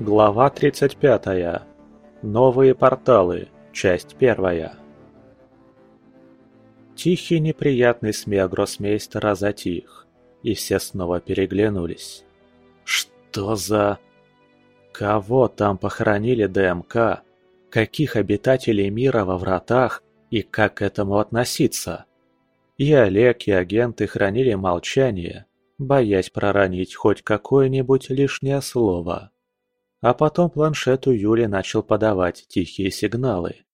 Глава 35. Новые порталы. Часть первая. Тихий неприятный смех гроссмейстера затих, и все снова переглянулись. Что за... Кого там похоронили ДМК? Каких обитателей мира во вратах и как к этому относиться? И Олег, и агенты хранили молчание, боясь проронить хоть какое-нибудь лишнее слово. А потом планшет у Юли начал подавать тихие сигналы.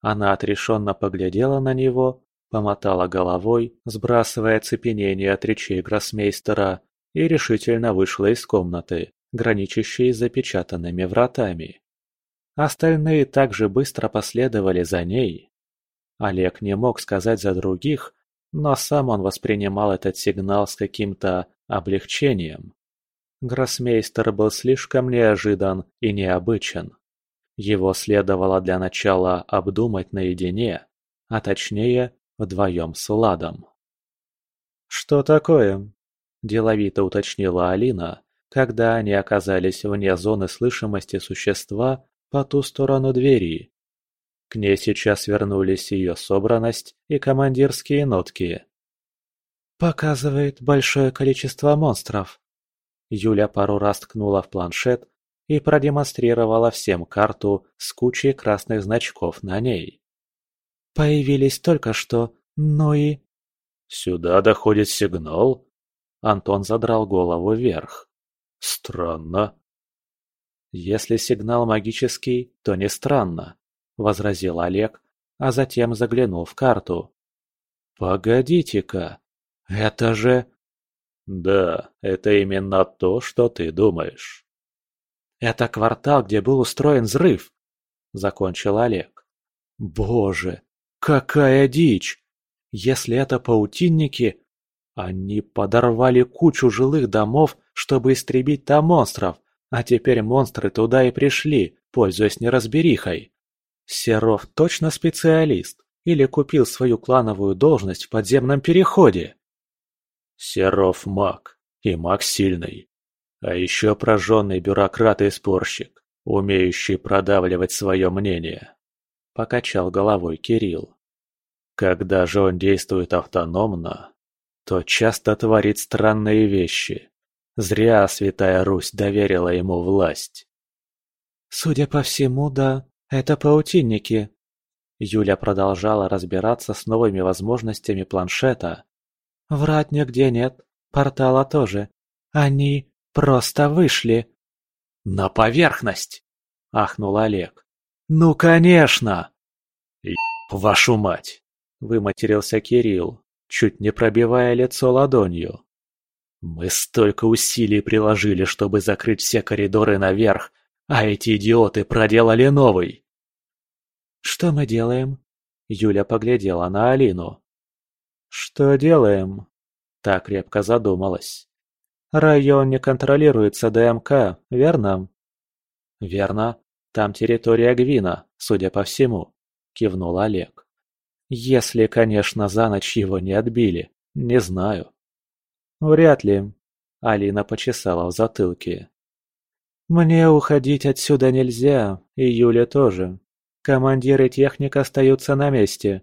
Она отрешенно поглядела на него, помотала головой, сбрасывая цепенение от речей гроссмейстера, и решительно вышла из комнаты, граничащей с запечатанными вратами. Остальные также быстро последовали за ней. Олег не мог сказать за других, но сам он воспринимал этот сигнал с каким-то облегчением. Гроссмейстер был слишком неожидан и необычен. Его следовало для начала обдумать наедине, а точнее вдвоем с Ладом. «Что такое?» – деловито уточнила Алина, когда они оказались вне зоны слышимости существа по ту сторону двери. К ней сейчас вернулись ее собранность и командирские нотки. «Показывает большое количество монстров». Юля пару раз ткнула в планшет и продемонстрировала всем карту с кучей красных значков на ней. «Появились только что, ну и...» «Сюда доходит сигнал?» Антон задрал голову вверх. «Странно». «Если сигнал магический, то не странно», — возразил Олег, а затем заглянул в карту. «Погодите-ка, это же...» «Да, это именно то, что ты думаешь». «Это квартал, где был устроен взрыв», — закончил Олег. «Боже, какая дичь! Если это паутинники, они подорвали кучу жилых домов, чтобы истребить там монстров, а теперь монстры туда и пришли, пользуясь неразберихой. Серов точно специалист или купил свою клановую должность в подземном переходе? Серов маг, и маг сильный. А еще прожженный бюрократ и спорщик, умеющий продавливать свое мнение. Покачал головой Кирилл. Когда же он действует автономно, то часто творит странные вещи. Зря Святая Русь доверила ему власть. «Судя по всему, да, это паутинники». Юля продолжала разбираться с новыми возможностями планшета. «Врать нигде нет, портала тоже. Они просто вышли». «На поверхность!» – ахнул Олег. «Ну, конечно!» «Вашу мать!» – выматерился Кирилл чуть не пробивая лицо ладонью. Мы столько усилий приложили, чтобы закрыть все коридоры наверх, а эти идиоты проделали новый. «Что мы делаем?» Юля поглядела на Алину. «Что делаем?» Так крепко задумалась. «Район не контролируется ДМК, верно?» «Верно. Там территория Гвина, судя по всему», — кивнул Олег. Если, конечно, за ночь его не отбили, не знаю. Вряд ли. Алина почесала в затылке. Мне уходить отсюда нельзя, и Юля тоже. Командир и техник остаются на месте.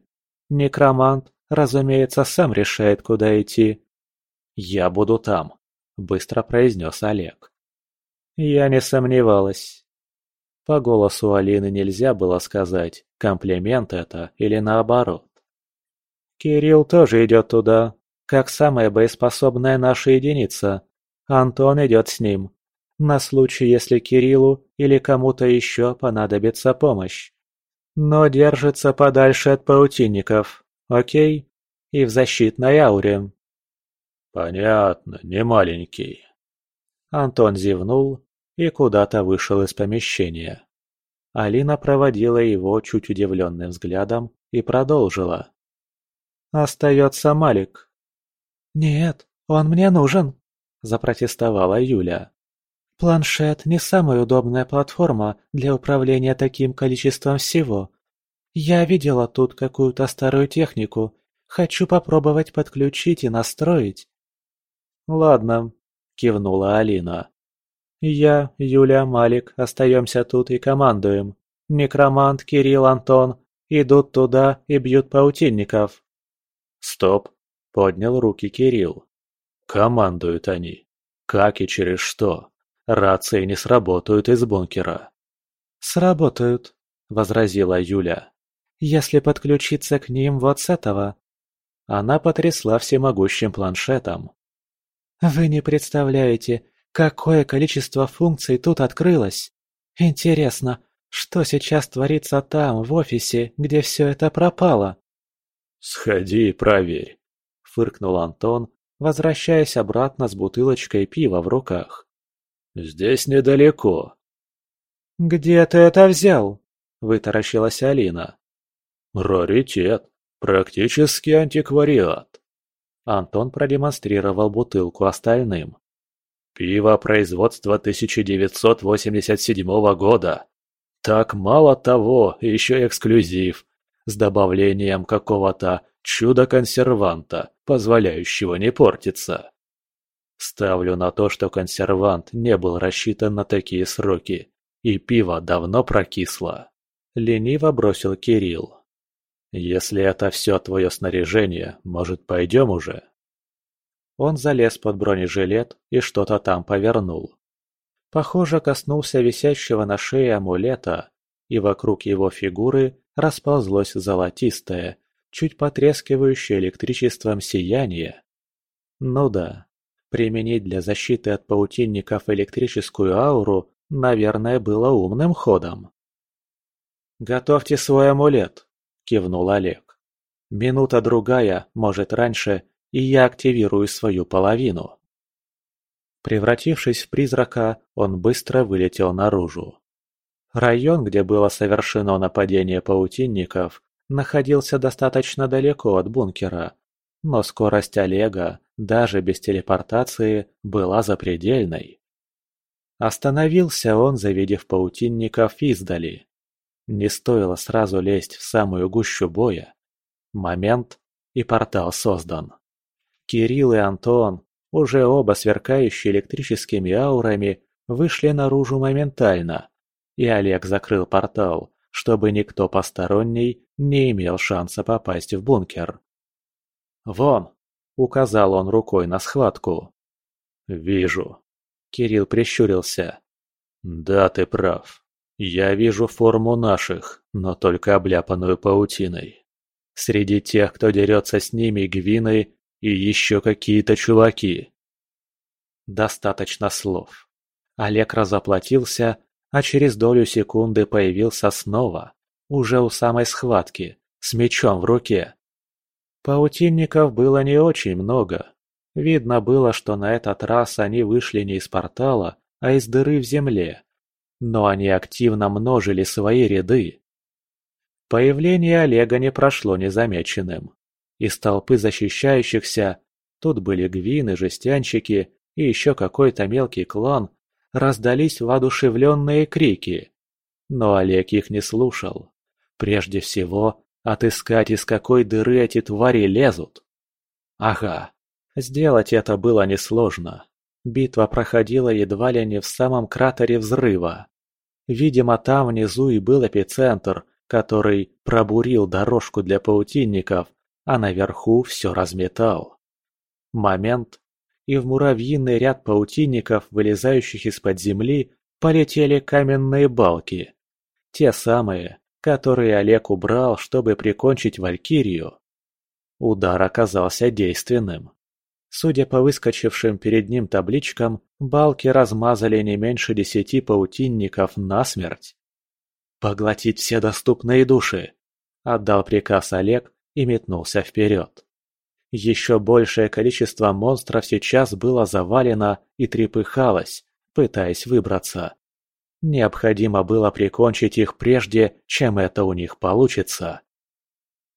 Некромант, разумеется, сам решает, куда идти. «Я буду там», — быстро произнес Олег. Я не сомневалась. По голосу Алины нельзя было сказать, комплимент это или наоборот. Кирилл тоже идет туда, как самая боеспособная наша единица. Антон идет с ним. На случай, если Кириллу или кому-то еще понадобится помощь. Но держится подальше от паутинников, окей? И в защитной ауре. Понятно, не маленький. Антон зевнул и куда-то вышел из помещения. Алина проводила его чуть удивленным взглядом и продолжила. «Остается Малик». «Нет, он мне нужен», – запротестовала Юля. «Планшет не самая удобная платформа для управления таким количеством всего. Я видела тут какую-то старую технику. Хочу попробовать подключить и настроить». «Ладно», – кивнула Алина. Я, Юлия Малик, остаемся тут и командуем. Некромант, Кирилл, Антон идут туда и бьют паутинников». «Стоп!» – поднял руки Кирилл. «Командуют они. Как и через что? Рации не сработают из бункера». «Сработают», – возразила Юля. «Если подключиться к ним вот с этого». Она потрясла всемогущим планшетом. «Вы не представляете, какое количество функций тут открылось! Интересно, что сейчас творится там, в офисе, где все это пропало?» «Сходи и проверь», – фыркнул Антон, возвращаясь обратно с бутылочкой пива в руках. «Здесь недалеко». «Где ты это взял?» – вытаращилась Алина. «Раритет. Практически антиквариат». Антон продемонстрировал бутылку остальным. «Пиво производства 1987 года. Так мало того, еще эксклюзив, с добавлением какого-то чудо-консерванта, позволяющего не портиться. Ставлю на то, что консервант не был рассчитан на такие сроки, и пиво давно прокисло. Лениво бросил Кирилл. «Если это все твое снаряжение, может, пойдем уже?» Он залез под бронежилет и что-то там повернул. Похоже, коснулся висящего на шее амулета, и вокруг его фигуры расползлось золотистое, чуть потрескивающее электричеством сияние. Ну да, применить для защиты от паутинников электрическую ауру, наверное, было умным ходом. «Готовьте свой амулет», – кивнул Олег. «Минута-другая, может раньше, и я активирую свою половину». Превратившись в призрака, он быстро вылетел наружу. Район, где было совершено нападение паутинников, находился достаточно далеко от бункера, но скорость Олега, даже без телепортации, была запредельной. Остановился он, завидев паутинников издали. Не стоило сразу лезть в самую гущу боя. Момент, и портал создан. Кирилл и Антон, уже оба сверкающие электрическими аурами, вышли наружу моментально, и Олег закрыл портал, чтобы никто посторонний не имел шанса попасть в бункер. «Вон!» – указал он рукой на схватку. «Вижу». Кирилл прищурился. «Да, ты прав. Я вижу форму наших, но только обляпанную паутиной. Среди тех, кто дерется с ними, гвины и еще какие-то чуваки». Достаточно слов. Олег разоплатился а через долю секунды появился снова, уже у самой схватки, с мечом в руке. Паутинников было не очень много. Видно было, что на этот раз они вышли не из портала, а из дыры в земле. Но они активно множили свои ряды. Появление Олега не прошло незамеченным. Из толпы защищающихся, тут были гвины, жестянщики и еще какой-то мелкий клан, раздались воодушевленные крики. Но Олег их не слушал. Прежде всего, отыскать, из какой дыры эти твари лезут. Ага, сделать это было несложно. Битва проходила едва ли не в самом кратере взрыва. Видимо, там внизу и был эпицентр, который пробурил дорожку для паутинников, а наверху все разметал. Момент, и в муравьиный ряд паутинников, вылезающих из-под земли, полетели каменные балки. Те самые, которые Олег убрал, чтобы прикончить Валькирию. Удар оказался действенным. Судя по выскочившим перед ним табличкам, балки размазали не меньше десяти паутинников насмерть. «Поглотить все доступные души!» – отдал приказ Олег и метнулся вперед. Еще большее количество монстров сейчас было завалено и трепыхалось, пытаясь выбраться. Необходимо было прикончить их прежде, чем это у них получится.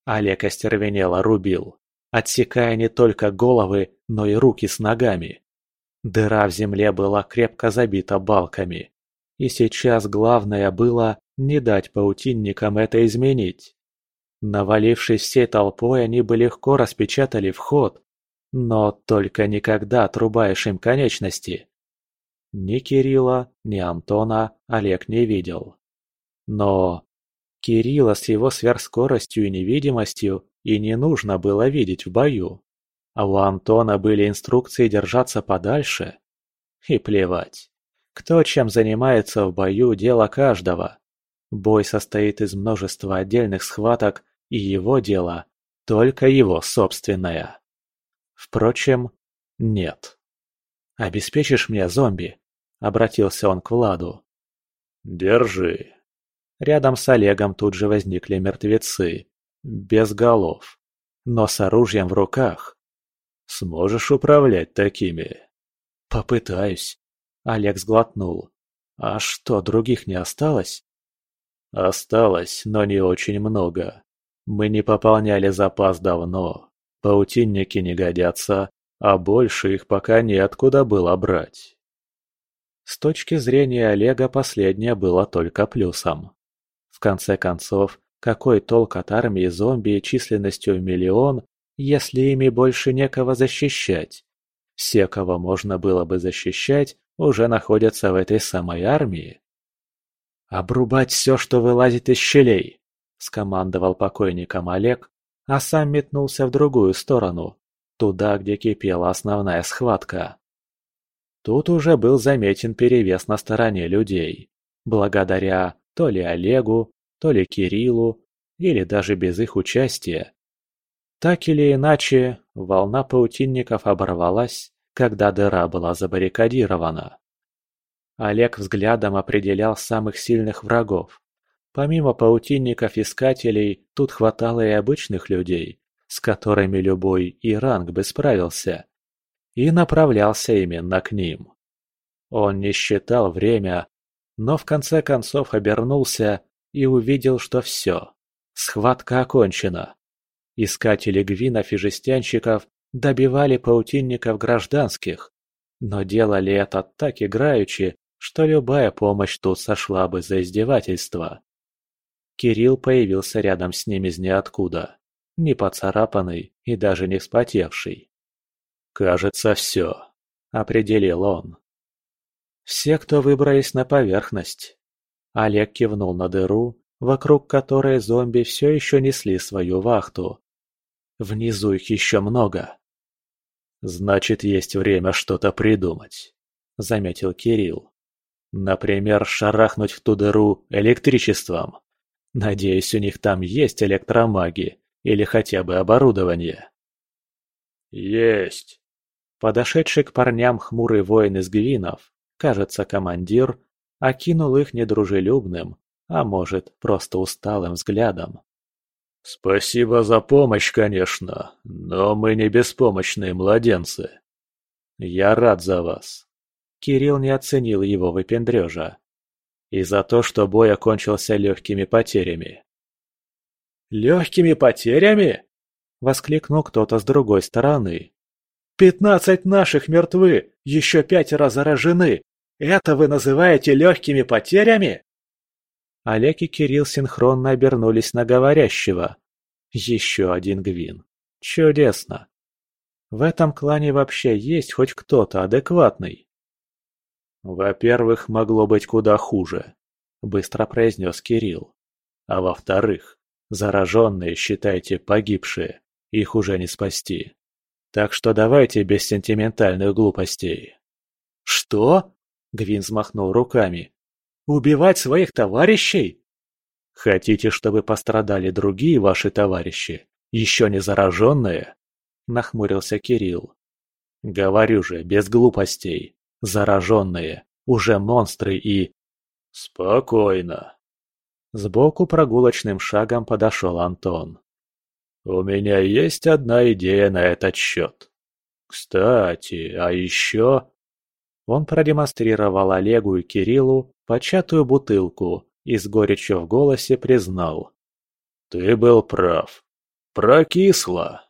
Олег остервенело рубил, отсекая не только головы, но и руки с ногами. Дыра в земле была крепко забита балками. И сейчас главное было не дать паутинникам это изменить. Навалившись всей толпой, они бы легко распечатали вход, но только никогда отрубаешь им конечности. Ни Кирилла, ни Антона Олег не видел. Но Кирилла с его сверхскоростью и невидимостью и не нужно было видеть в бою. А у Антона были инструкции держаться подальше. И плевать. Кто чем занимается в бою – дело каждого. Бой состоит из множества отдельных схваток, и его дело – только его собственное. Впрочем, нет. «Обеспечишь мне зомби?» – обратился он к Владу. «Держи». Рядом с Олегом тут же возникли мертвецы, без голов, но с оружием в руках. «Сможешь управлять такими?» «Попытаюсь», – Олег сглотнул. «А что, других не осталось?» «Осталось, но не очень много. Мы не пополняли запас давно. Паутинники не годятся, а больше их пока неоткуда было брать». С точки зрения Олега последнее было только плюсом. В конце концов, какой толк от армии зомби численностью в миллион, если ими больше некого защищать? Все, кого можно было бы защищать, уже находятся в этой самой армии. «Обрубать все, что вылазит из щелей!» – скомандовал покойником Олег, а сам метнулся в другую сторону, туда, где кипела основная схватка. Тут уже был заметен перевес на стороне людей, благодаря то ли Олегу, то ли Кириллу, или даже без их участия. Так или иначе, волна паутинников оборвалась, когда дыра была забаррикадирована. Олег взглядом определял самых сильных врагов. Помимо паутинников-искателей, тут хватало и обычных людей, с которыми любой и ранг бы справился. И направлялся именно к ним. Он не считал время, но в конце концов обернулся и увидел, что все. Схватка окончена. Искатели гвинов и жестянщиков добивали паутинников гражданских, но делали это так играючи, что любая помощь тут сошла бы за издевательство. Кирилл появился рядом с ним из ниоткуда, не поцарапанный и даже не вспотевший. «Кажется, все», — определил он. «Все, кто выбрались на поверхность». Олег кивнул на дыру, вокруг которой зомби все еще несли свою вахту. Внизу их еще много. «Значит, есть время что-то придумать», — заметил Кирилл. «Например, шарахнуть в ту дыру электричеством. Надеюсь, у них там есть электромаги или хотя бы оборудование». «Есть!» Подошедший к парням хмурый воин из гвинов, кажется, командир, окинул их недружелюбным, а может, просто усталым взглядом. «Спасибо за помощь, конечно, но мы не беспомощные младенцы. Я рад за вас». Кирилл не оценил его выпендрежа. И за то, что бой окончился легкими потерями. «Легкими потерями?» — воскликнул кто-то с другой стороны. «Пятнадцать наших мертвы, еще пятеро заражены. Это вы называете легкими потерями?» Олег и Кирилл синхронно обернулись на говорящего. Еще один Гвин. Чудесно. В этом клане вообще есть хоть кто-то адекватный? «Во-первых, могло быть куда хуже», — быстро произнес Кирилл. «А во-вторых, зараженные, считайте, погибшие, их уже не спасти. Так что давайте без сентиментальных глупостей». «Что?» — Гвин взмахнул руками. Убивать своих товарищей? Хотите, чтобы пострадали другие ваши товарищи, еще не зараженные? Нахмурился Кирилл. Говорю же, без глупостей. Зараженные, уже монстры и... Спокойно. Сбоку прогулочным шагом подошел Антон. У меня есть одна идея на этот счет. Кстати, а еще... Он продемонстрировал Олегу и Кириллу початую бутылку и с горечью в голосе признал. «Ты был прав. Прокисло!»